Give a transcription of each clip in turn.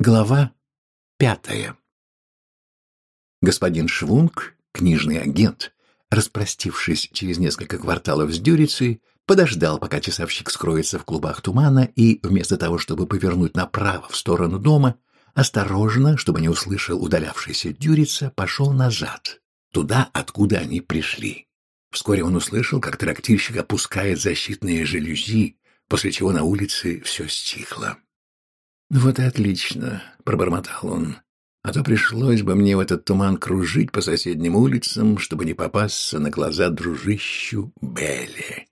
Глава пятая Господин Швунг, книжный агент, распростившись через несколько кварталов с Дюрицей, подождал, пока часовщик скроется в клубах тумана, и вместо того, чтобы повернуть направо в сторону дома, осторожно, чтобы не услышал удалявшийся Дюрица, пошел назад, туда, откуда они пришли. Вскоре он услышал, как трактирщик опускает защитные жалюзи, после чего на улице все стихло. «Вот и отлично», — пробормотал он. «А то пришлось бы мне в этот туман кружить по соседним улицам, чтобы не попасться на глаза дружищу Белли».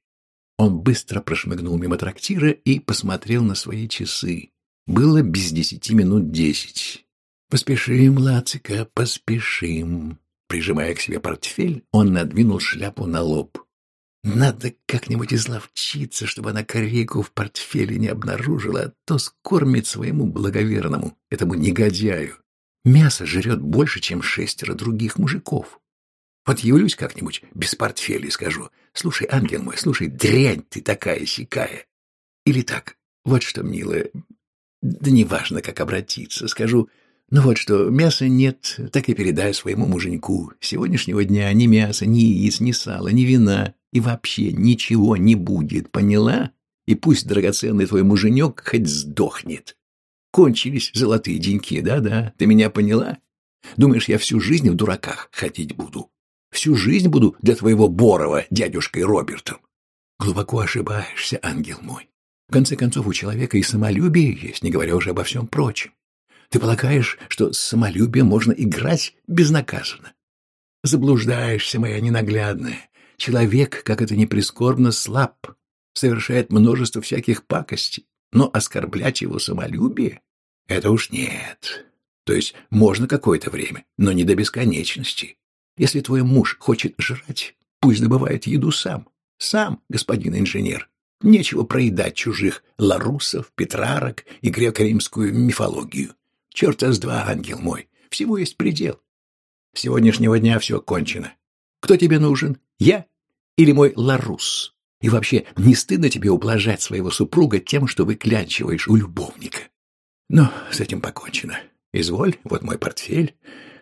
Он быстро прошмыгнул мимо трактира и посмотрел на свои часы. Было без десяти минут десять. «Поспешим, Лацика, поспешим». Прижимая к себе портфель, он надвинул шляпу на лоб. Надо как-нибудь изловчиться, чтобы она корейку в портфеле не обнаружила, а то скормит своему благоверному, этому негодяю. Мясо жрет больше, чем шестеро других мужиков. Вот явлюсь как-нибудь без портфеля и скажу, «Слушай, ангел мой, слушай, дрянь ты такая сякая». Или так, вот что, милая, да неважно, как обратиться, скажу, ну вот что, мяса нет, так и передай своему муженьку. С сегодняшнего дня ни мяса, ни яиц, ни сала, ни вина, и вообще ничего не будет, поняла? И пусть драгоценный твой муженек хоть сдохнет. Кончились золотые деньки, да-да, ты меня поняла? Думаешь, я всю жизнь в дураках ходить буду? Всю жизнь буду для твоего Борова дядюшкой Робертом? Глубоко ошибаешься, ангел мой. В конце концов, у человека и самолюбие есть, не говоря уже обо всем прочем. Ты полагаешь, что с самолюбием можно играть безнаказанно? Заблуждаешься, моя ненаглядная. Человек, как это ни прискорбно, слаб, совершает множество всяких пакостей, но оскорблять его самолюбие — это уж нет. То есть можно какое-то время, но не до бесконечности. Если твой муж хочет жрать, пусть добывает еду сам. Сам, господин инженер. Нечего проедать чужих ларусов, петрарок и греко-римскую мифологию. Черта с два, ангел мой, всего есть предел. С сегодняшнего дня все кончено. Кто тебе нужен? Я или мой Ларус? И вообще, не стыдно тебе ублажать своего супруга тем, что выклянчиваешь у любовника? Но с этим покончено. Изволь, вот мой портфель.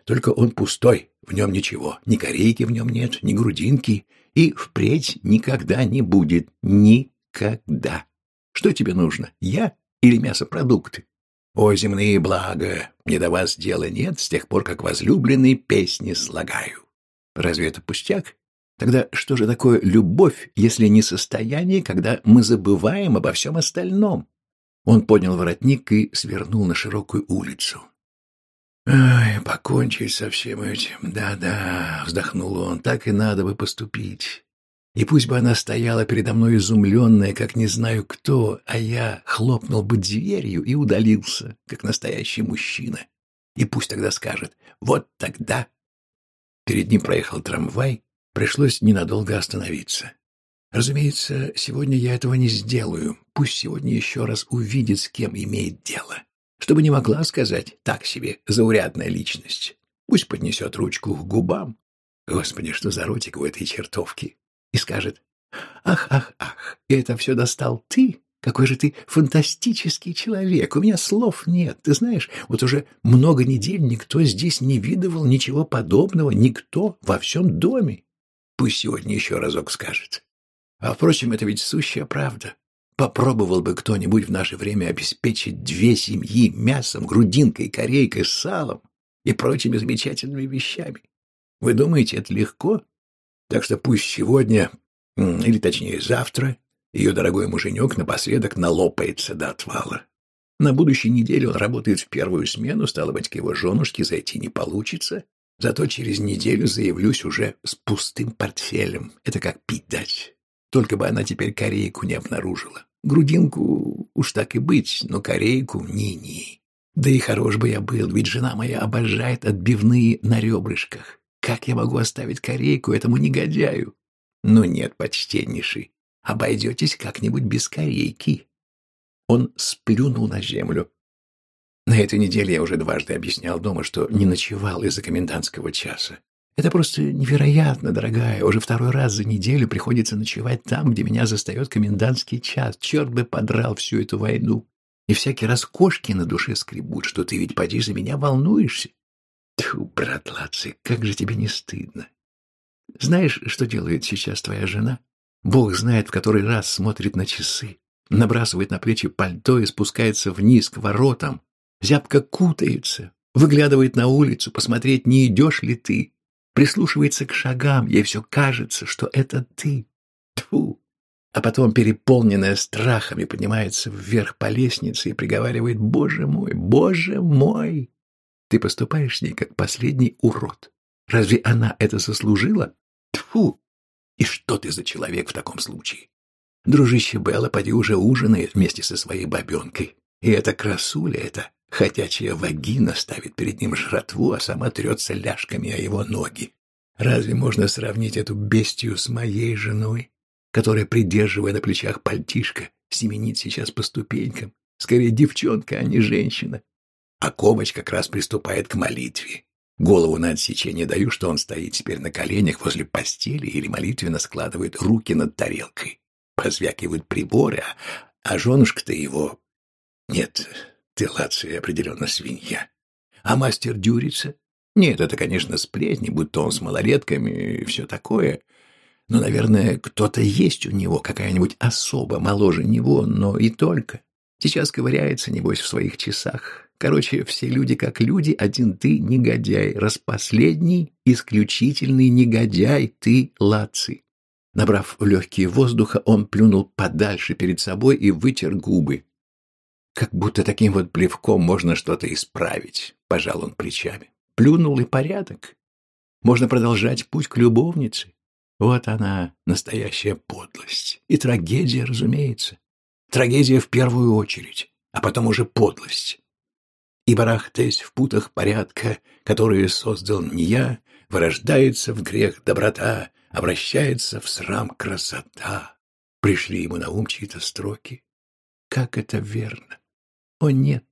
Только он пустой, в нем ничего. Ни корейки в нем нет, ни грудинки. И впредь никогда не будет. Никогда. Что тебе нужно, я или мясопродукты? О, земные блага, мне до вас дела нет с тех пор, как возлюбленные песни слагаю. Разве это пустяк? Тогда что же такое любовь, если не состояние, когда мы забываем обо всем остальном? Он поднял воротник и свернул на широкую улицу. «Ай, покончить со всем этим. Да-да», — вздохнул он, — «так и надо бы поступить. И пусть бы она стояла передо мной изумленная, как не знаю кто, а я хлопнул бы дверью и удалился, как настоящий мужчина. И пусть тогда скажет «вот тогда». Перед ним проехал трамвай, Пришлось ненадолго остановиться. Разумеется, сегодня я этого не сделаю. Пусть сегодня еще раз увидит, с кем имеет дело. Чтобы не могла сказать так себе заурядная личность. Пусть поднесет ручку к губам. Господи, что за ротик у этой чертовки. И скажет, ах, ах, ах, это все достал ты? Какой же ты фантастический человек! У меня слов нет. Ты знаешь, вот уже много недель никто здесь не видывал ничего подобного, никто во всем доме. Пусть сегодня еще разок скажет. А, впрочем, это ведь сущая правда. Попробовал бы кто-нибудь в наше время обеспечить две семьи мясом, грудинкой, корейкой, салом и прочими замечательными вещами. Вы думаете, это легко? Так что пусть сегодня, или точнее завтра, ее дорогой муженек напоследок налопается до отвала. На будущей неделе он работает в первую смену, стало быть, к его женушке зайти не получится, Зато через неделю заявлюсь уже с пустым портфелем. Это как пить дать. Только бы она теперь корейку не обнаружила. Грудинку уж так и быть, но корейку ни-ни. Да и хорош бы я был, ведь жена моя обожает отбивные на ребрышках. Как я могу оставить корейку этому негодяю? Ну нет, почтеннейший, обойдетесь как-нибудь без корейки. Он сплюнул на землю. На этой неделе я уже дважды объяснял дома, что не ночевал из-за комендантского часа. Это просто невероятно, дорогая. Уже второй раз за неделю приходится ночевать там, где меня застает комендантский час. Черт бы подрал всю эту войну. И всякий раз кошки на душе скребут, что ты ведь поди за меня волнуешься. Тьфу, брат Лаци, как же тебе не стыдно. Знаешь, что делает сейчас твоя жена? Бог знает, в который раз смотрит на часы, набрасывает на плечи пальто и спускается вниз к воротам, зябко кутается, выглядывает на улицу, посмотреть, не идешь ли ты, прислушивается к шагам, ей все кажется, что это ты. Тьфу! А потом, переполненная страхами, поднимается вверх по лестнице и приговаривает «Боже мой, Боже мой!» Ты поступаешь с ней, как последний урод. Разве она это заслужила? Тьфу! И что ты за человек в таком случае? Дружище Белла, поди уже ужинает вместе со своей бабенкой. И эта красуля, эта хотячая вагина ставит перед ним жратву, а сама трется ляжками о его ноги. Разве можно сравнить эту бестию с моей женой, которая, придерживая на плечах пальтишко, семенит сейчас по ступенькам? Скорее девчонка, а не женщина. А Комыч как раз приступает к молитве. Голову на отсечение даю, что он стоит теперь на коленях возле постели или молитвенно складывает руки над тарелкой. Позвякивают приборы, а, а женушка-то его... Нет, ты, определенно свинья. А мастер Дюрица? Нет, это, конечно, сплетни, будто он с малолетками и все такое. Но, наверное, кто-то есть у него, какая-нибудь особа моложе него, но и только. Сейчас ковыряется, небось, в своих часах, Короче, все люди как люди, один ты негодяй, распоследний, исключительный негодяй, ты лаци. Набрав легкие воздуха, он плюнул подальше перед собой и вытер губы. Как будто таким вот плевком можно что-то исправить, пожал он плечами. Плюнул и порядок. Можно продолжать путь к любовнице. Вот она, настоящая подлость. И трагедия, разумеется. Трагедия в первую очередь, а потом уже подлость и, барахтаясь в путах порядка, которые создал не я, вырождается в грех доброта, обращается в срам красота. Пришли ему на ум чьи-то строки. Как это верно! О, нет!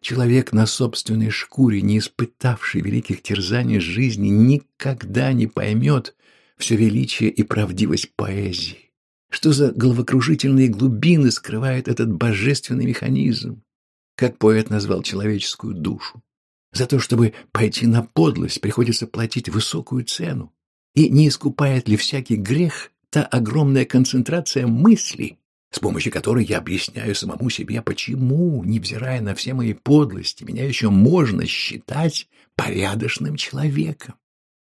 Человек на собственной шкуре, не испытавший великих терзаний жизни, никогда не поймет все величие и правдивость поэзии. Что за головокружительные глубины скрывает этот божественный механизм? как поэт назвал человеческую душу. За то, чтобы пойти на подлость, приходится платить высокую цену. И не искупает ли всякий грех та огромная концентрация мыслей, с помощью которой я объясняю самому себе, почему, невзирая на все мои подлости, меня еще можно считать порядочным человеком.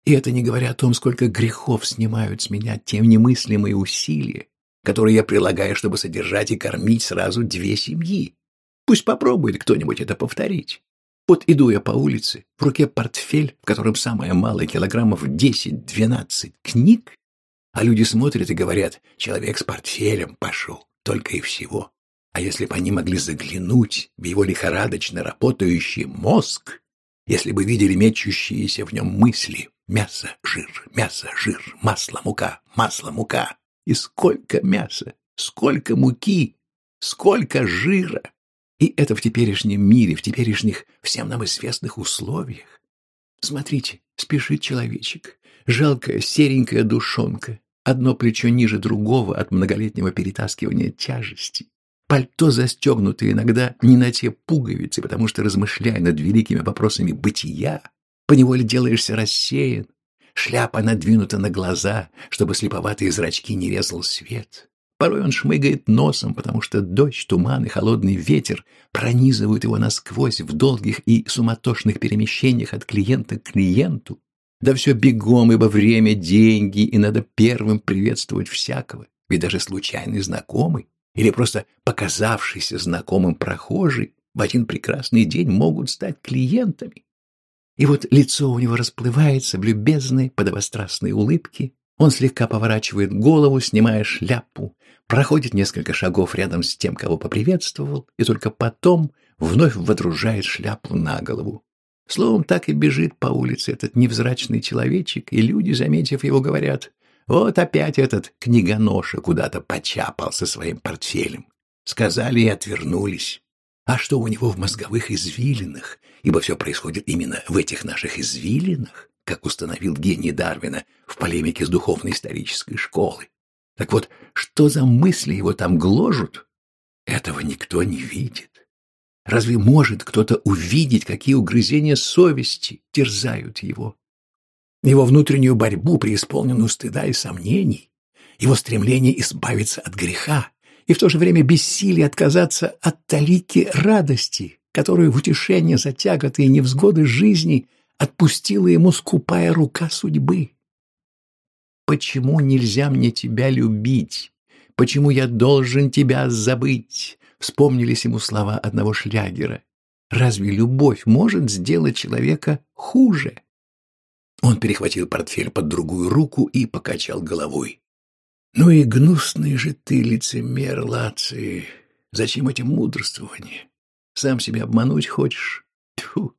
И это не говоря о том, сколько грехов снимают с меня те немыслимые усилия, которые я прилагаю, чтобы содержать и кормить сразу две семьи. Пусть попробует кто-нибудь это повторить. Вот иду я по улице, в руке портфель, в котором самое малое килограммов 10-12 книг, а люди смотрят и говорят, человек с портфелем пошел, только и всего. А если бы они могли заглянуть в его лихорадочно работающий мозг, если бы видели мечущиеся в нем мысли «мясо, жир, мясо, жир, масло, мука, масло, мука», и сколько мяса, сколько муки, сколько жира, и это в теперешнем мире, в теперешних всем нам известных условиях. Смотрите, спешит человечек, жалкая серенькая душонка, одно плечо ниже другого от многолетнего перетаскивания тяжести. Пальто застегнуто иногда не на те пуговицы, потому что, размышляя над великими вопросами бытия, поневоле делаешься рассеян, шляпа надвинута на глаза, чтобы слеповатые зрачки не резал свет. Порой он шмыгает носом, потому что дождь, туман и холодный ветер пронизывают его насквозь в долгих и суматошных перемещениях от клиента к клиенту. Да все бегом, ибо время — деньги, и надо первым приветствовать всякого, ведь даже случайный знакомый или просто показавшийся знакомым прохожий в один прекрасный день могут стать клиентами. И вот лицо у него расплывается в любезной, подобострастной улыбке, он слегка поворачивает голову, снимая шляпу, проходит несколько шагов рядом с тем, кого поприветствовал, и только потом вновь водружает шляпу на голову. Словом, так и бежит по улице этот невзрачный человечек, и люди, заметив его, говорят, «Вот опять этот книгоноша куда-то почапал со своим портфелем». Сказали и отвернулись. А что у него в мозговых извилинах, ибо все происходит именно в этих наших извилинах, как установил гений Дарвина в полемике с духовной исторической школой. Так вот, что за мысли его там гложут? Этого никто не видит. Разве может кто-то увидеть, какие угрызения совести терзают его? Его внутреннюю борьбу, преисполненную стыда и сомнений, его стремление избавиться от греха и в то же время бессилие отказаться от талики радости, которую в утешение за тяготы и невзгоды жизни отпустила ему скупая рука судьбы. Почему нельзя мне тебя любить? Почему я должен тебя забыть? Вспомнились ему слова одного шлягера. Разве любовь может сделать человека хуже? Он перехватил портфель под другую руку и покачал головой. Ну и гнусный же ты, лицемер, Лаци. Зачем эти мудрствования? Сам себя обмануть хочешь? Тьфу,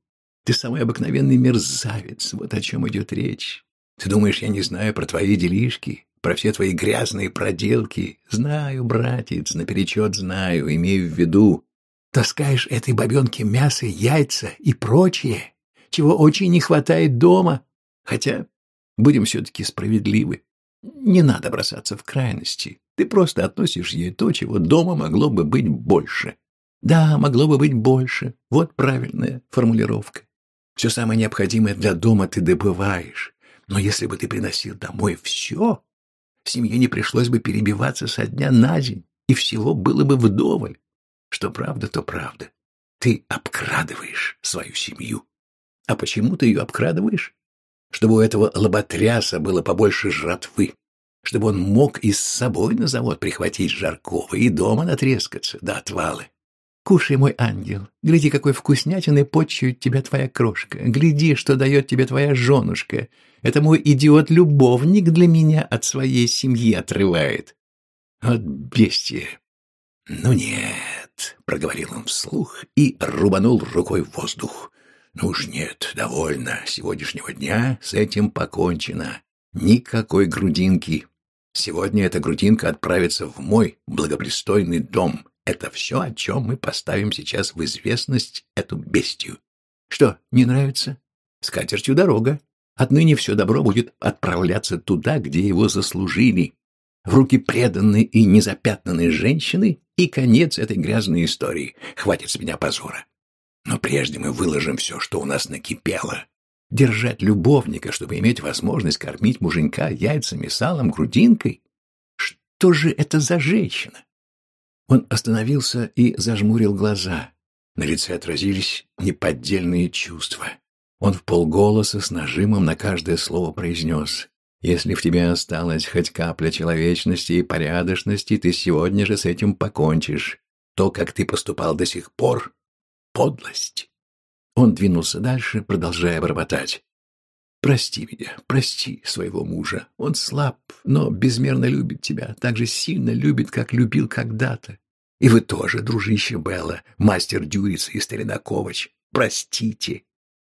ты самый обыкновенный мерзавец, вот о чем идет речь. Ты думаешь, я не знаю про твои делишки, про все твои грязные проделки? Знаю, братец, наперечет знаю, имею в виду. Таскаешь этой бабенке мясо, яйца и прочее, чего очень не хватает дома. Хотя, будем все-таки справедливы, не надо бросаться в крайности. Ты просто относишь ей то, чего дома могло бы быть больше. Да, могло бы быть больше. Вот правильная формулировка. Все самое необходимое для дома ты добываешь. Но если бы ты приносил домой все, семье не пришлось бы перебиваться со дня на день, и всего было бы вдоволь. Что правда, то правда. Ты обкрадываешь свою семью. А почему ты ее обкрадываешь? Чтобы у этого лоботряса было побольше жратвы, чтобы он мог и с собой на завод прихватить жаркого и дома натрескаться до отвалы. Кушай, мой ангел, гляди, какой вкуснятиной почует тебя твоя крошка, гляди, что дает тебе твоя женушка. Это мой идиот-любовник для меня от своей семьи отрывает. От бестия. Ну нет, проговорил он вслух и рубанул рукой в воздух. Ну уж нет, довольно. Сегодняшнего дня с этим покончено. Никакой грудинки. Сегодня эта грудинка отправится в мой благопристойный дом, это все, о чем мы поставим сейчас в известность эту бестию. Что, не нравится? С катертью дорога. Отныне все добро будет отправляться туда, где его заслужили. В руки преданной и незапятнанной женщины и конец этой грязной истории. Хватит с меня позора. Но прежде мы выложим все, что у нас накипело. Держать любовника, чтобы иметь возможность кормить муженька яйцами, салом, грудинкой? Что же это за женщина? Он остановился и зажмурил глаза. На лице отразились неподдельные чувства. Он в полголоса с нажимом на каждое слово произнес. «Если в тебе осталась хоть капля человечности и порядочности, ты сегодня же с этим покончишь. То, как ты поступал до сих пор — подлость». Он двинулся дальше, продолжая бормотать. «Прости меня, прости своего мужа. Он слаб, но безмерно любит тебя, так же сильно любит, как любил когда-то. И вы тоже, дружище Белла, мастер Дюриц и старина Ковач, простите».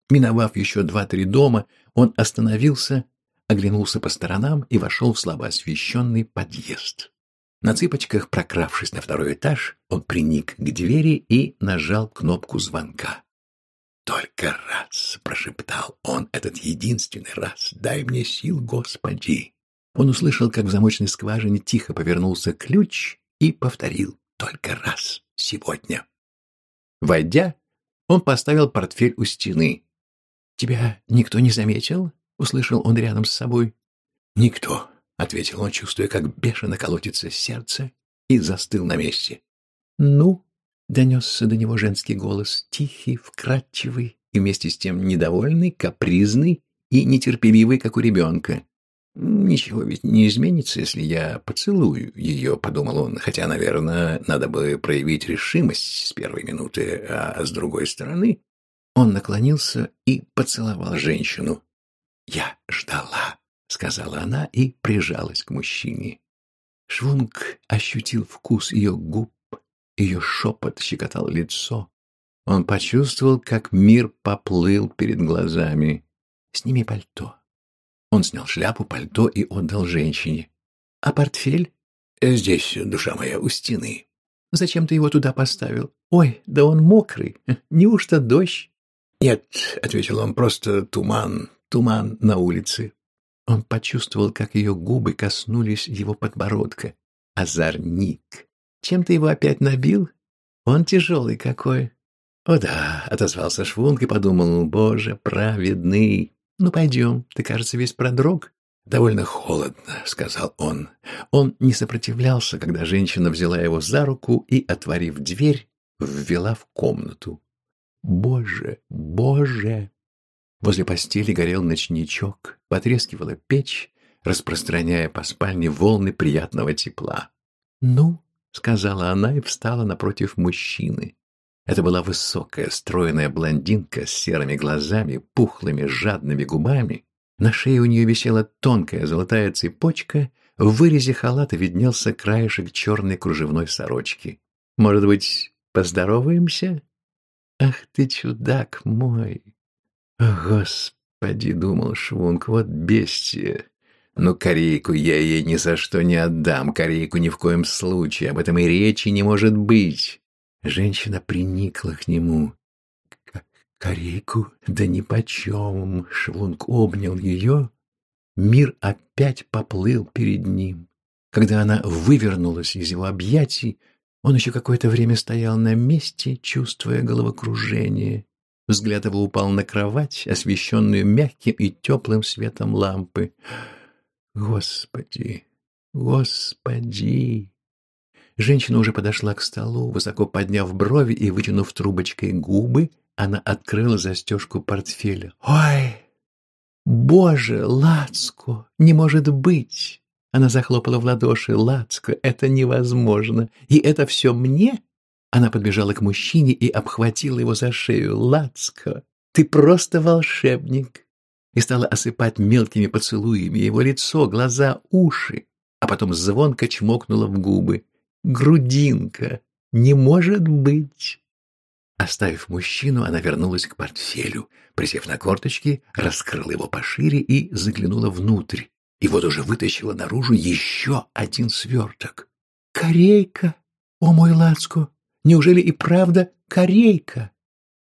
Миновав еще два-три дома, он остановился, оглянулся по сторонам и вошел в слабо освещенный подъезд. На цыпочках, прокравшись на второй этаж, он приник к двери и нажал кнопку звонка. «Только раз!» — прошептал он, — «этот единственный раз! Дай мне сил, Господи!» Он услышал, как в замочной скважине тихо повернулся ключ и повторил «только раз сегодня». Войдя, он поставил портфель у стены. «Тебя никто не заметил?» — услышал он рядом с собой. «Никто», — ответил он, чувствуя, как бешено колотится сердце, и застыл на месте. «Ну?» Донесся до него женский голос, тихий, вкрадчивый и вместе с тем недовольный, капризный и нетерпеливый, как у ребенка. «Ничего ведь не изменится, если я поцелую ее», — подумал он, хотя, наверное, надо бы проявить решимость с первой минуты, а с другой стороны он наклонился и поцеловал женщину. «Я ждала», — сказала она и прижалась к мужчине. Швунг ощутил вкус ее губ, ее шепот щекотал лицо. Он почувствовал, как мир поплыл перед глазами. «Сними пальто». Он снял шляпу, пальто и отдал женщине. «А портфель?» «Здесь, душа моя, у стены». «Зачем ты его туда поставил? Ой, да он мокрый. Неужто дождь?» «Нет», — ответил он, — «просто туман, туман на улице». Он почувствовал, как ее губы коснулись его подбородка. Озорник. Чем ты его опять набил? Он тяжелый какой. О да, отозвался Швунг и подумал, боже, праведный. Ну, пойдем, ты, кажется, весь продрог. «Довольно холодно», — сказал он. Он не сопротивлялся, когда женщина взяла его за руку и, отворив дверь, ввела в комнату. «Боже, боже!» Возле постели горел ночничок, потрескивала печь, распространяя по спальне волны приятного тепла. «Ну», — сказала она и встала напротив мужчины. Это была высокая, стройная блондинка с серыми глазами, пухлыми, жадными губами на шее у нее висела тонкая золотая цепочка, в вырезе халата виднелся краешек черной кружевной сорочки. «Может быть, поздороваемся?» «Ах ты чудак мой!» «Господи!» — думал Швунг, «вот бестия!» Но корейку я ей ни за что не отдам, корейку ни в коем случае, об этом и речи не может быть. Женщина приникла к нему. Корейку? Да нипочем. Швунг обнял ее. Мир опять поплыл перед ним. Когда она вывернулась из его объятий, он еще какое-то время стоял на месте, чувствуя головокружение. Взгляд его упал на кровать, освещенную мягким и теплым светом лампы. Господи, Господи! Женщина уже подошла к столу, высоко подняв брови и вытянув трубочкой губы, она открыла застежку портфеля. «Ой! Боже, Лацко! Не может быть!» Она захлопала в ладоши. «Лацко, это невозможно! И это все мне?» Она подбежала к мужчине и обхватила его за шею. «Лацко, ты просто волшебник!» И стала осыпать мелкими поцелуями его лицо, глаза, уши, а потом звонко чмокнула в губы. «Грудинка! Не может быть!» Оставив мужчину, она вернулась к портфелю, присев на корточки, раскрыла его пошире и заглянула внутрь. И вот уже вытащила наружу еще один сверток. «Корейка! О мой Лацко! Неужели и правда корейка?»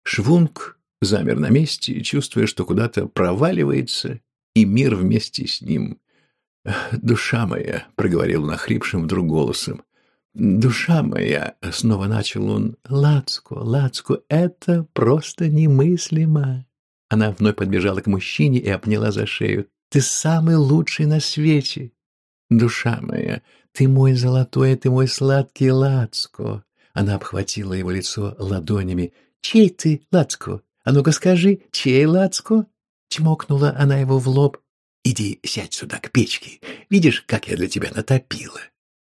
Швунг замер на месте, чувствуя, что куда-то проваливается, и мир вместе с ним. «Душа моя», — проговорил он охрипшим вдруг голосом, «Душа моя!» — снова начал он. «Лацко, Лацко, это просто немыслимо!» Она вновь подбежала к мужчине и обняла за шею. «Ты самый лучший на свете!» «Душа моя, ты мой золотой, ты мой сладкий Лацко!» Она обхватила его лицо ладонями. «Чей ты, Лацко? А ну-ка скажи, чей Лацко?» Чмокнула она его в лоб. «Иди сядь сюда, к печке. Видишь, как я для тебя натопила?»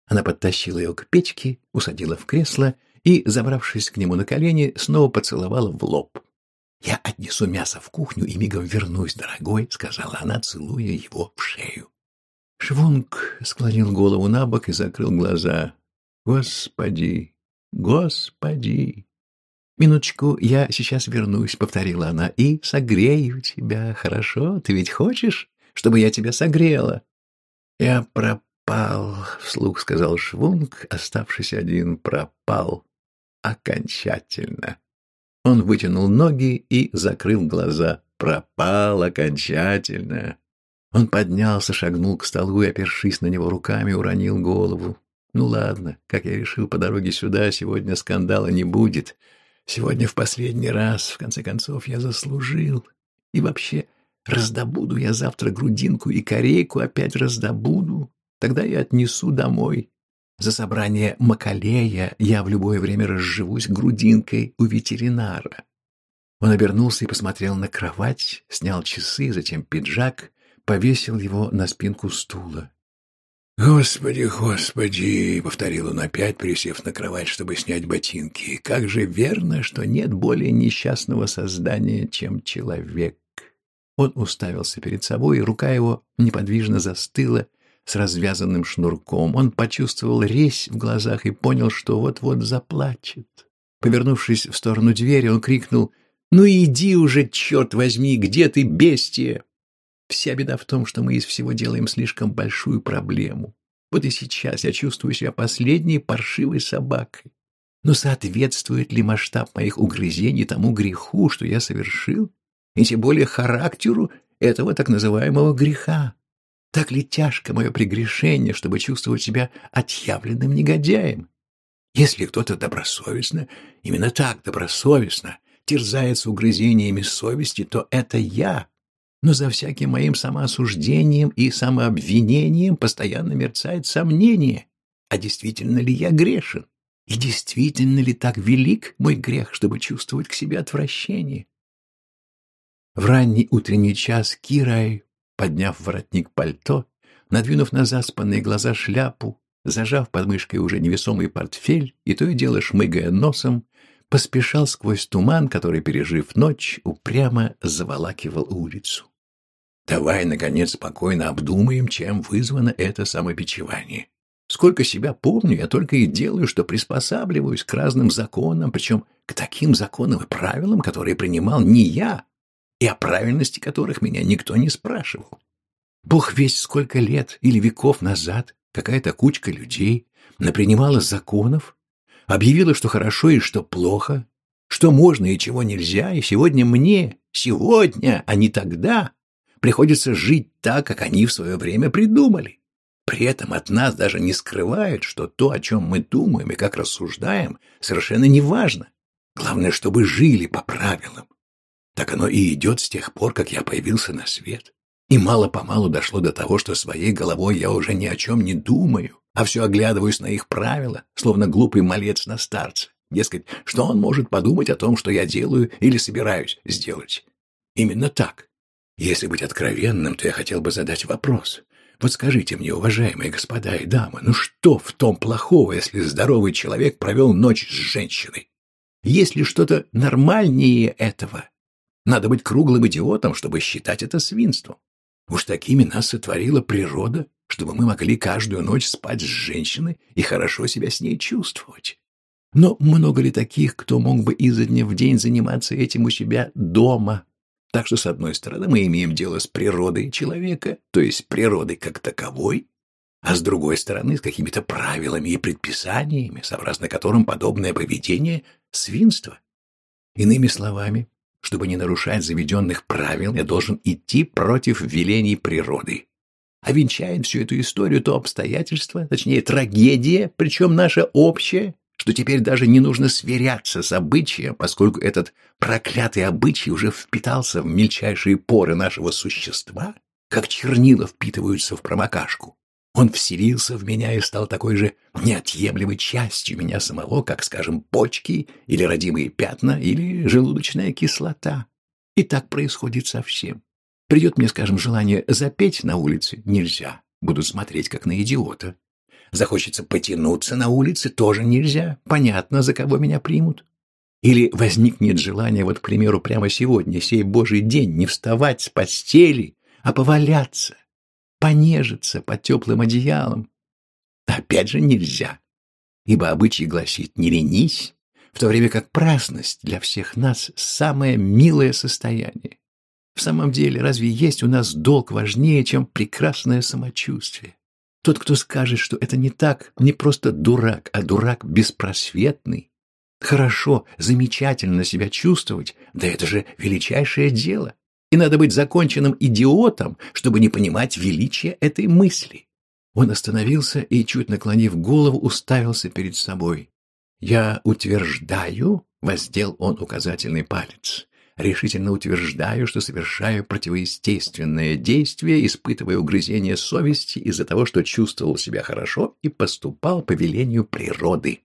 Она подтащила его к печке, усадила в кресло и, забравшись к нему на колени, снова поцеловала в лоб. «Я отнесу мясо в кухню и мигом вернусь, дорогой», — сказала она, целуя его в шею. Швунг склонил голову на бок и закрыл глаза. «Господи! Господи!» «Минуточку, я сейчас вернусь», — повторила она, — «и согрею тебя, хорошо? Ты ведь хочешь, чтобы я тебя согрела?» «Я пропал вслух сказал Швунг, оставшись один, пропал окончательно. Он вытянул ноги и закрыл глаза. Пропал окончательно. Он поднялся, шагнул к столу и, опершись на него руками, уронил голову. Ну ладно, как я решил по дороге сюда, сегодня скандала не будет. Сегодня в последний раз, в конце концов, я заслужил. И вообще, раздобуду я завтра грудинку и корейку, опять раздобуду. Тогда я отнесу домой. За собрание Макалея я в любое время разживусь грудинкой у ветеринара. Он обернулся и посмотрел на кровать, снял часы, затем пиджак, повесил его на спинку стула. «Господи, господи!» — повторил он опять, присев на кровать, чтобы снять ботинки. «Как же верно, что нет более несчастного создания, чем человек!» Он уставился перед собой, и рука его неподвижно застыла, с развязанным шнурком. Он почувствовал резь в глазах и понял, что вот-вот заплачет. Повернувшись в сторону двери, он крикнул «Ну иди уже, черт возьми, где ты, бестия?» Вся беда в том, что мы из всего делаем слишком большую проблему. Вот и сейчас я чувствую себя последней паршивой собакой. Но соответствует ли масштаб моих угрызений тому греху, что я совершил, и тем более характеру этого так называемого греха? Так ли тяжко мое прегрешение, чтобы чувствовать себя отъявленным негодяем? Если кто-то добросовестно, именно так добросовестно, терзается угрызениями совести, то это я. Но за всяким моим самоосуждением и самообвинением постоянно мерцает сомнение, а действительно ли я грешен? И действительно ли так велик мой грех, чтобы чувствовать к себе отвращение? В ранний утренний час Кирай, подняв воротник пальто, надвинув на заспанные глаза шляпу, зажав под мышкой уже невесомый портфель и то и дело шмыгая носом, поспешал сквозь туман, который, пережив ночь, упрямо заволакивал улицу. Давай, наконец, спокойно обдумаем, чем вызвано это самобичевание. Сколько себя помню, я только и делаю, что приспосабливаюсь к разным законам, причем к таким законам и правилам, которые принимал не я, и о правильности которых меня никто не спрашивал. Бог весь сколько лет или веков назад какая-то кучка людей напринимала законов, объявила, что хорошо и что плохо, что можно и чего нельзя, и сегодня мне, сегодня, а не тогда, приходится жить так, как они в свое время придумали. При этом от нас даже не скрывают, что то, о чем мы думаем и как рассуждаем, совершенно не важно. Главное, чтобы жили по правилам. Так оно и идет с тех пор, как я появился на свет. И мало-помалу дошло до того, что своей головой я уже ни о чем не думаю, а все оглядываюсь на их правила, словно глупый малец на старце. Дескать, что он может подумать о том, что я делаю или собираюсь сделать. Именно так. Если быть откровенным, то я хотел бы задать вопрос. Вот скажите мне, уважаемые господа и дамы, ну что в том плохого, если здоровый человек провел ночь с женщиной? Есть ли что-то нормальнее этого? Надо быть круглым идиотом, чтобы считать это свинством. Уж такими нас сотворила природа, чтобы мы могли каждую ночь спать с женщиной и хорошо себя с ней чувствовать. Но много ли таких, кто мог бы изо дня в день заниматься этим у себя дома, так что, с одной стороны, мы имеем дело с природой человека, то есть природой как таковой, а с другой стороны, с какими-то правилами и предписаниями, сообразно которым подобное поведение — свинство. Иными словами, чтобы не нарушать заведенных правил, я должен идти против велений природы. А венчает всю эту историю то обстоятельство, точнее трагедия, причем наша общая, что теперь даже не нужно сверяться с обычаем, поскольку этот проклятый обычай уже впитался в мельчайшие поры нашего существа, как чернила впитываются в промокашку. Он вселился в меня и стал такой же неотъемлемой частью меня самого, как, скажем, почки или родимые пятна или желудочная кислота. И так происходит со всем. Придет мне, скажем, желание запеть на улице — нельзя. Буду смотреть, как на идиота. Захочется потянуться на улице, тоже нельзя. Понятно, за кого меня примут. Или возникнет желание, вот, к примеру, прямо сегодня, сей божий день, не вставать с постели, а поваляться, понежиться под теплым одеялом. Опять же нельзя, ибо обычай гласит «не ленись», в то время как праздность для всех нас самое милое состояние. В самом деле, разве есть у нас долг важнее, чем прекрасное самочувствие? Тот, кто скажет, что это не так, не просто дурак, а дурак беспросветный. Хорошо, замечательно себя чувствовать, да это же величайшее дело. И надо быть законченным идиотом, чтобы не понимать величия этой мысли. Он остановился и, чуть наклонив голову, уставился перед собой. «Я утверждаю», — воздел он указательный палец, решительно утверждаю, что совершаю противоестественное действие, испытывая угрызение совести из-за того, что чувствовал себя хорошо и поступал по велению природы.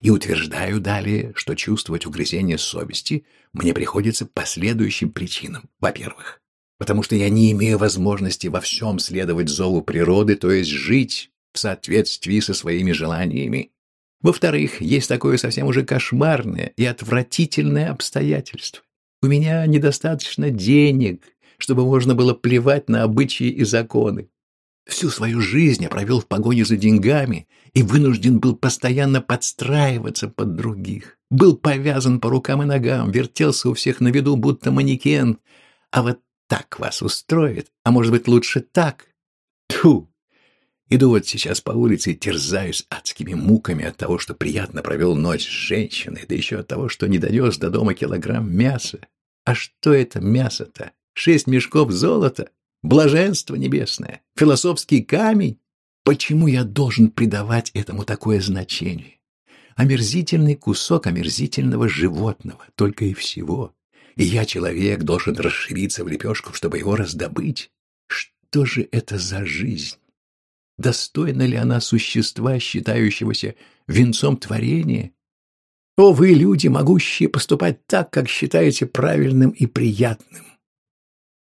И утверждаю далее, что чувствовать угрызение совести мне приходится по следующим причинам. Во-первых, потому что я не имею возможности во всем следовать зову природы, то есть жить в соответствии со своими желаниями. Во-вторых, есть такое совсем уже кошмарное и отвратительное обстоятельство. У меня недостаточно денег, чтобы можно было плевать на обычаи и законы. Всю свою жизнь я провел в погоне за деньгами и вынужден был постоянно подстраиваться под других. Был повязан по рукам и ногам, вертелся у всех на виду, будто манекен. А вот так вас устроит, а может быть лучше так? Тьфу! Иду вот сейчас по улице и терзаюсь адскими муками от того, что приятно провел ночь с женщиной, да еще от того, что не донес до дома килограмм мяса. А что это мясо-то? Шесть мешков золота? Блаженство небесное? Философский камень? Почему я должен придавать этому такое значение? омерзительный кусок омерзительного животного, только и всего. И я, человек, должен расшириться в лепешку, чтобы его раздобыть. Что же это за жизнь? Достойна ли она существа, считающегося венцом творения? О, вы, люди, могущие поступать так, как считаете правильным и приятным!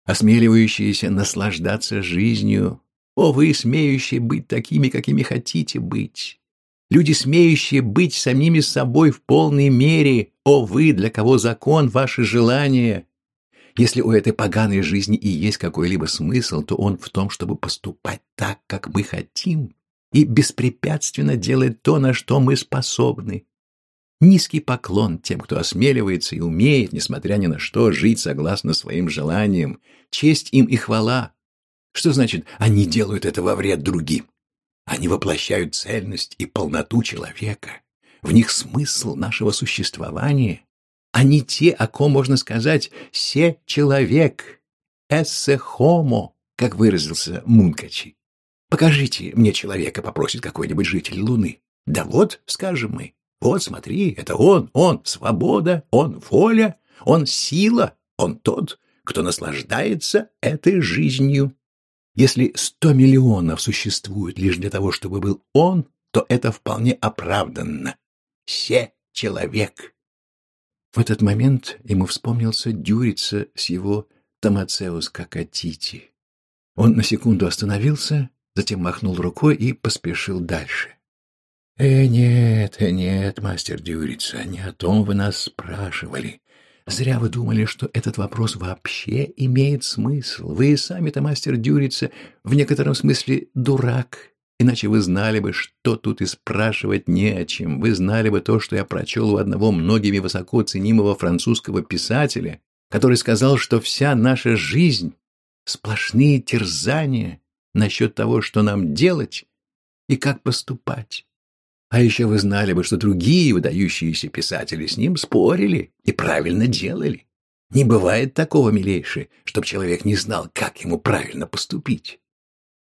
Осмеливающиеся наслаждаться жизнью, о, вы, смеющие быть такими, какими хотите быть! Люди, смеющие быть самими собой в полной мере, о, вы, для кого закон, ваши желания! Если у этой поганой жизни и есть какой-либо смысл, то он в том, чтобы поступать так, как мы хотим, и беспрепятственно делать то, на что мы способны. Низкий поклон тем, кто осмеливается и умеет, несмотря ни на что, жить согласно своим желаниям. Честь им и хвала. Что значит, они делают это во вред другим? Они воплощают цельность и полноту человека. В них смысл нашего существования. Они те, о ком можно сказать «се человек», «эссе хомо», как выразился Мункачи. «Покажите мне человека», — попросит какой-нибудь житель Луны. «Да вот», — скажем мы, — «вот смотри, это он, он свобода, он воля, он сила, он тот, кто наслаждается этой жизнью». Если сто миллионов существует лишь для того, чтобы был он, то это вполне оправданно. Се человек. В этот момент ему вспомнился Дюрица с его Томацеус Какатити. Он на секунду остановился, затем махнул рукой и поспешил дальше. «Э, нет, э, нет, мастер Дюрица, не о том вы нас спрашивали. Зря вы думали, что этот вопрос вообще имеет смысл. Вы и сами-то, мастер Дюрица, в некотором смысле дурак. Иначе вы знали бы, что тут и спрашивать не о чем. Вы знали бы то, что я прочел у одного многими высоко ценимого французского писателя, который сказал, что вся наша жизнь — сплошные терзания насчет того, что нам делать и как поступать. А еще вы знали бы, что другие выдающиеся писатели с ним спорили и правильно делали. Не бывает такого, милейший, чтобы человек не знал, как ему правильно поступить.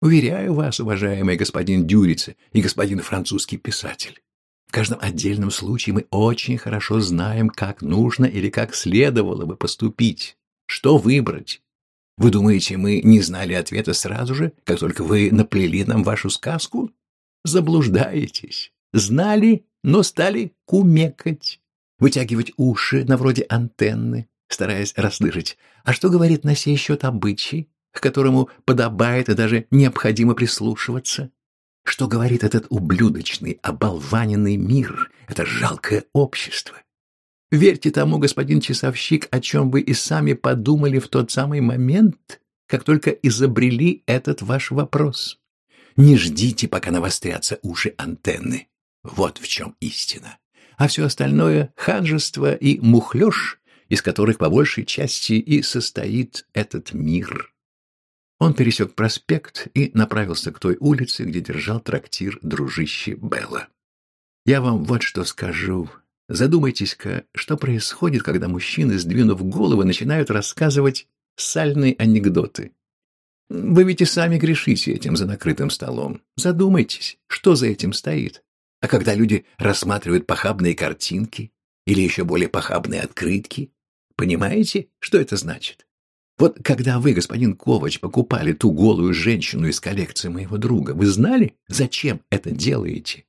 Уверяю вас, уважаемый господин Дюрице и господин французский писатель, в каждом отдельном случае мы очень хорошо знаем, как нужно или как следовало бы поступить, что выбрать. Вы думаете, мы не знали ответа сразу же, как только вы наплели нам вашу сказку? Заблуждаетесь. Знали, но стали кумекать, вытягивать уши на вроде антенны, стараясь расслышать, а что говорит на сей счет обычай, к которому подобает и даже необходимо прислушиваться. Что говорит этот ублюдочный, оболваненный мир, это жалкое общество? Верьте тому, господин часовщик, о чем вы и сами подумали в тот самый момент, как только изобрели этот ваш вопрос. Не ждите, пока навострятся уши антенны. Вот в чем истина. А все остальное — ханжество и мухлёж, из которых по большей части и состоит этот мир. Он пересек проспект и направился к той улице, где держал трактир дружище Белла. Я вам вот что скажу. Задумайтесь-ка, что происходит, когда мужчины, сдвинув головы, начинают рассказывать сальные анекдоты. Вы ведь и сами грешите этим за накрытым столом. Задумайтесь, что за этим стоит. А когда люди рассматривают похабные картинки или еще более похабные открытки, понимаете, что это значит? Вот когда вы, господин Ковач, покупали ту голую женщину из коллекции моего друга, вы знали, зачем это делаете?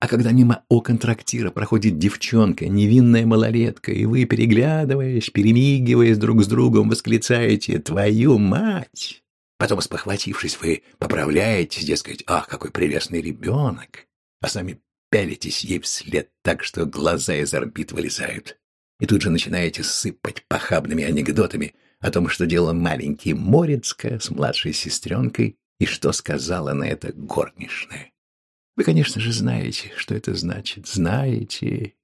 А когда мимо окон трактира проходит девчонка, невинная малолетка, и вы, переглядываясь, перемигиваясь друг с другом, восклицаете «Твою мать!» Потом, спохватившись, вы поправляетесь, дескать, «Ах, какой прелестный ребенок!» А сами пялитесь ей вслед так, что глаза из орбит вылезают. И тут же начинаете сыпать похабными анекдотами о том, что делала маленький Морецка с младшей сестренкой и что сказала на это горничная. Вы, конечно же, знаете, что это значит, знаете.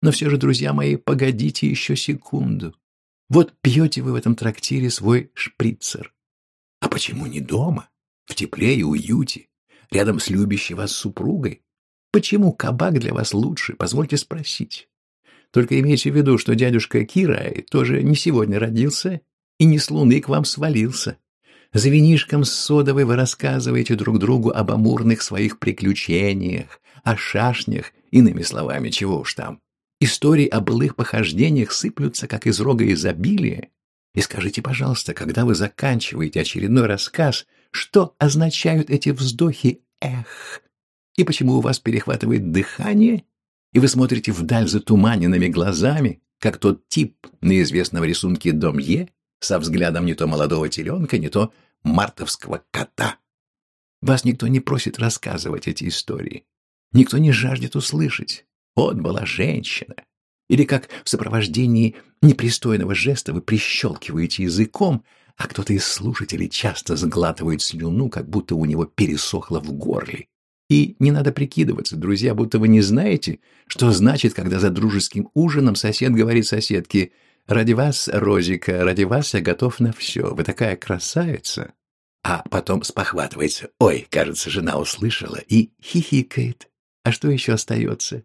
Но все же, друзья мои, погодите еще секунду. Вот пьете вы в этом трактире свой шприцер. А почему не дома, в тепле и уюте, рядом с любящей вас супругой? Почему кабак для вас лучше, позвольте спросить. Только имейте в виду, что дядюшка Кирай тоже не сегодня родился и не с луны к вам свалился. За винишком с содовой вы рассказываете друг другу об амурных своих приключениях, о шашнях Иными словами, чего уж там. Истории о былых похождениях сыплются, как из рога изобилия. И скажите, пожалуйста, когда вы заканчиваете очередной рассказ, что означают эти вздохи «эх»? И почему у вас перехватывает дыхание, и вы смотрите вдаль затуманенными глазами, как тот тип на известном рисунке Домье со взглядом не то молодого теленка, не то мартовского кота? Вас никто не просит рассказывать эти истории. Никто не жаждет услышать. Вот была женщина. Или как в сопровождении непристойного жеста вы прищелкиваете языком, а кто-то из слушателей часто заглатывает слюну, как будто у него пересохло в горле. И не надо прикидываться, друзья, будто вы не знаете, что значит, когда за дружеским ужином сосед говорит соседке «Ради вас, Розика, ради вас я готов на все, вы такая красавица». А потом спохватывается «Ой, кажется, жена услышала» и хихикает. А что еще остается?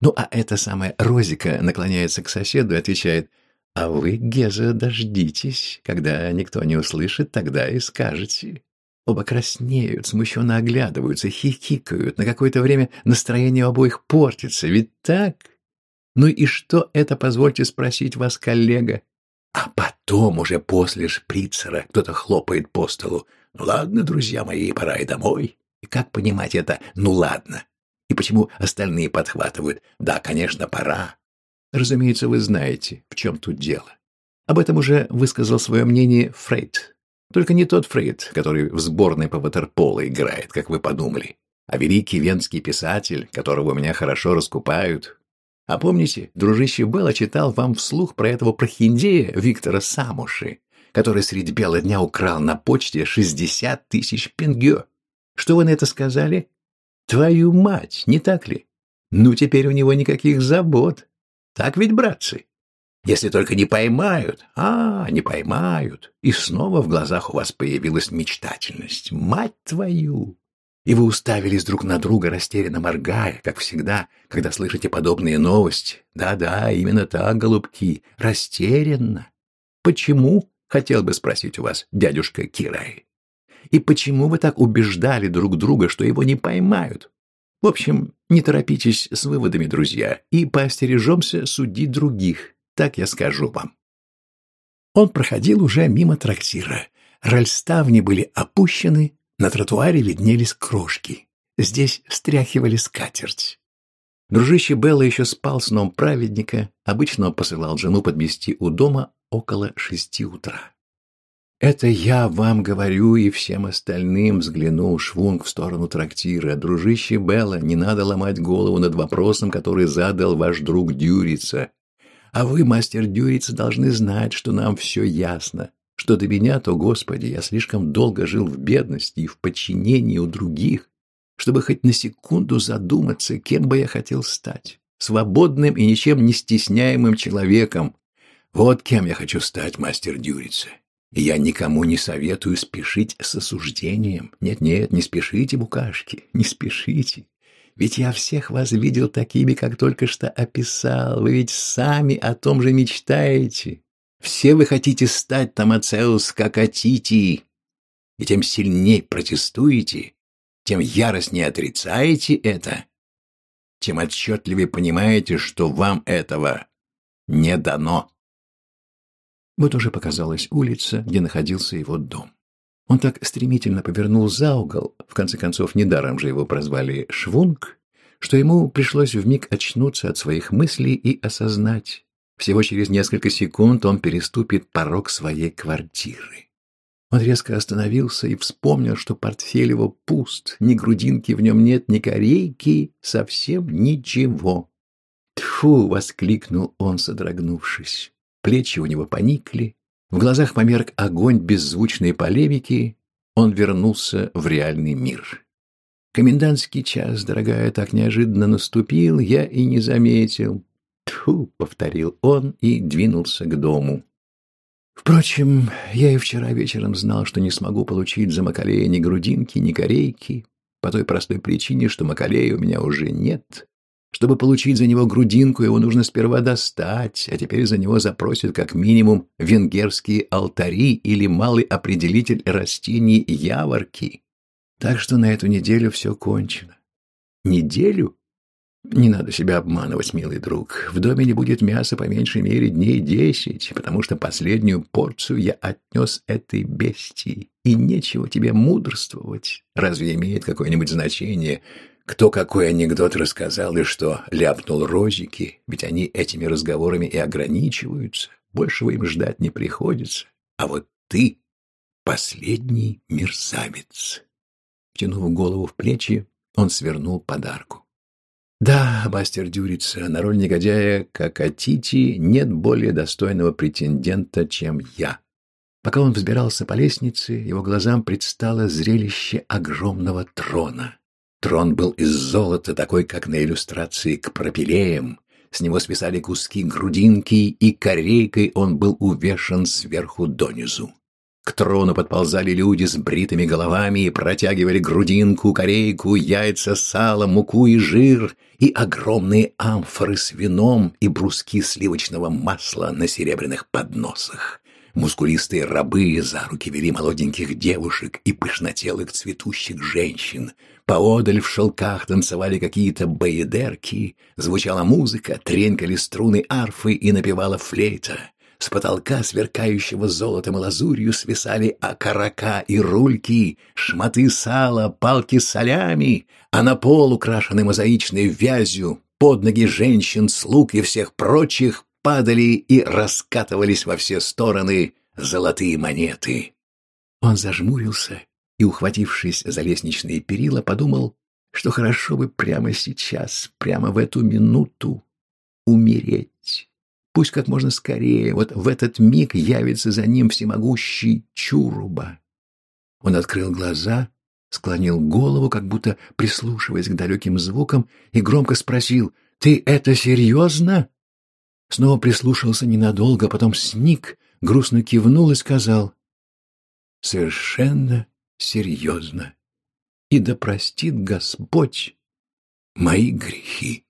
Ну, а эта самая Розика наклоняется к соседу и отвечает, «А вы, Геза, дождитесь. Когда никто не услышит, тогда и скажете». Оба краснеют, смущенно оглядываются, хихикают. На какое-то время настроение у обоих портится. Ведь так? Ну и что это, позвольте спросить вас, коллега? А потом, уже после шприцера, кто-то хлопает по столу. «Ну ладно, друзья мои, пора и домой». И как понимать это «ну ладно»? И почему остальные подхватывают «да, конечно, пора». Разумеется, вы знаете, в чем тут дело. Об этом уже высказал свое мнение Фрейд. Только не тот Фрейд, который в сборной по ватерполо играет, как вы подумали, а великий венский писатель, которого у меня хорошо раскупают. А помните, дружище Белла читал вам вслух про этого прохиндея Виктора Самуши, который средь бела дня украл на почте 60 тысяч пенгё. Что вы на это сказали? Твою мать, не так ли? Ну, теперь у него никаких забот. Так ведь, братцы? Если только не поймают. А, не поймают. И снова в глазах у вас появилась мечтательность. Мать твою! И вы уставились друг на друга, растерянно моргая, как всегда, когда слышите подобные новости. Да-да, именно так, голубки, растерянно. Почему, хотел бы спросить у вас дядюшка Кирай. И почему вы так убеждали друг друга, что его не поймают? В общем, не торопитесь с выводами, друзья, и поостережемся судить других, так я скажу вам. Он проходил уже мимо трактира. Ральставни были опущены, на тротуаре виднелись крошки. Здесь встряхивали скатерть. Дружище Белла еще спал сном праведника, обычно посылал жену подмести у дома около шести утра. «Это я вам говорю и всем остальным», — взглянул Швунг в сторону трактира. «Дружище Белла, не надо ломать голову над вопросом, который задал ваш друг Дюрица. А вы, мастер Дюрица, должны знать, что нам все ясно. Что до меня, то, Господи, я слишком долго жил в бедности и в подчинении у других, чтобы хоть на секунду задуматься, кем бы я хотел стать. Свободным и ничем не стесняемым человеком. Вот кем я хочу стать, мастер Дюрица. И я никому не советую спешить с осуждением. Нет-нет, не спешите, букашки, не спешите. Ведь я всех вас видел такими, как только что описал. Вы ведь сами о том же мечтаете. Все вы хотите стать Томацеус как Атити. И тем сильнее протестуете, тем яростнее отрицаете это, тем отчетливее понимаете, что вам этого не дано. Вот уже показалась улица, где находился его дом. Он так стремительно повернул за угол, в конце концов, недаром же его прозвали Швунг, что ему пришлось вмиг очнуться от своих мыслей и осознать. Всего через несколько секунд он переступит порог своей квартиры. Он резко остановился и вспомнил, что портфель его пуст, ни грудинки в нем нет, ни корейки, совсем ничего. «Тьфу!» — воскликнул он, содрогнувшись плечи у него поникли, в глазах померк огонь беззвучной полемики, он вернулся в реальный мир. Комендантский час, дорогая, так неожиданно наступил, я и не заметил. Тьфу, повторил он и двинулся к дому. Впрочем, я и вчера вечером знал, что не смогу получить за Макалея ни грудинки, ни корейки, по той простой причине, что Макалея у меня уже нет, чтобы получить за него грудинку, его нужно сперва достать, а теперь за него запросят как минимум венгерские алтари или малый определитель растений яворки. Так что на эту неделю все кончено. Неделю? Не надо себя обманывать, милый друг. В доме не будет мяса по меньшей мере дней десять, потому что последнюю порцию я отнес этой бестии. И нечего тебе мудрствовать. Разве имеет какое-нибудь значение, кто какой анекдот рассказал и что ляпнул розики? Ведь они этими разговорами и ограничиваются. Большего им ждать не приходится. А вот ты — последний мерзавец. Втянув голову в плечи, он свернул подарку. Да, мастер Дюрица, на роль негодяя, как Атити, нет более достойного претендента, чем я. Пока он взбирался по лестнице, его глазам предстало зрелище огромного трона. Трон был из золота, такой, как на иллюстрации к пропилеям. С него свисали куски грудинки, и корейкой он был увешан сверху донизу. К трону подползали люди с бритыми головами и протягивали грудинку, корейку, яйца, сало, муку и жир, и огромные амфоры с вином и бруски сливочного масла на серебряных подносах. Мускулистые рабы за руки вели молоденьких девушек и пышнотелых цветущих женщин. Поодаль в шелках танцевали какие-то боедерки, звучала музыка, тренькали струны арфы и напевала флейта. С потолка, сверкающего золотом и лазурью, свисали окорока и рульки, шматы сала, палки с солями, а на пол, украшенный мозаичной вязью, под ноги женщин, слуг и всех прочих падали и раскатывались во все стороны золотые монеты. Он зажмурился и, ухватившись за лестничные перила, подумал, что хорошо бы прямо сейчас, прямо в эту минуту умереть. Пусть как можно скорее, вот в этот миг явится за ним всемогущий Чуруба. Он открыл глаза, склонил голову, как будто прислушиваясь к далеким звукам, и громко спросил «Ты это серьезно?» Снова прислушался ненадолго, потом сник, грустно кивнул и сказал «Совершенно серьезно, и да простит Господь мои грехи».